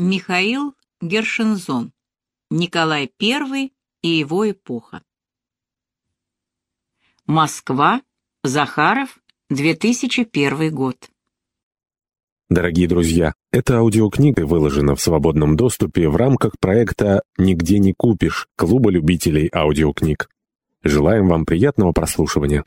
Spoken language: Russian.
Михаил Гершензон. Николай I и его эпоха. Москва. Захаров. 2001 год. Дорогие друзья, эта аудиокнига выложена в свободном доступе в рамках проекта «Нигде не купишь» Клуба любителей аудиокниг. Желаем вам приятного прослушивания.